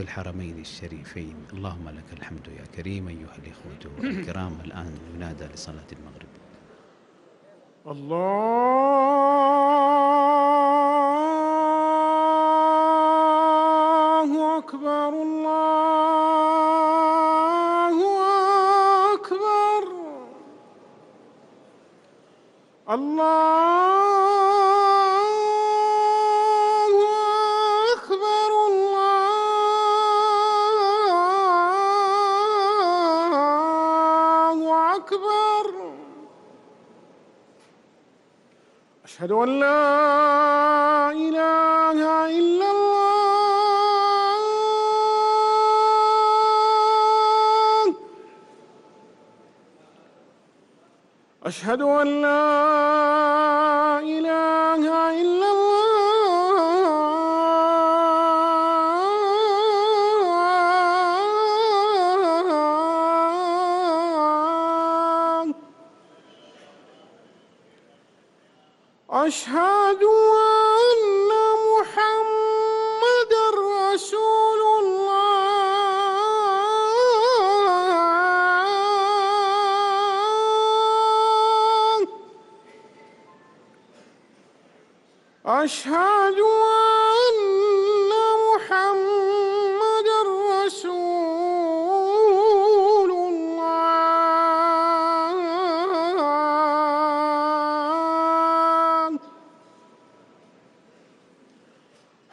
في الحرمين الشريفين. اللهم لك الحمد يا كريم أيها الإخوة الكرام. الآن ينادى لصلاة المغرب. الله أكبر الله أكبر، الله أكبر. أشهد أن لا إله إلا الله. أشهد أن لا أشهد أن محمد رسول الله. أشهد أن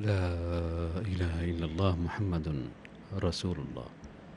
لا إله الا الله محمد رسول الله.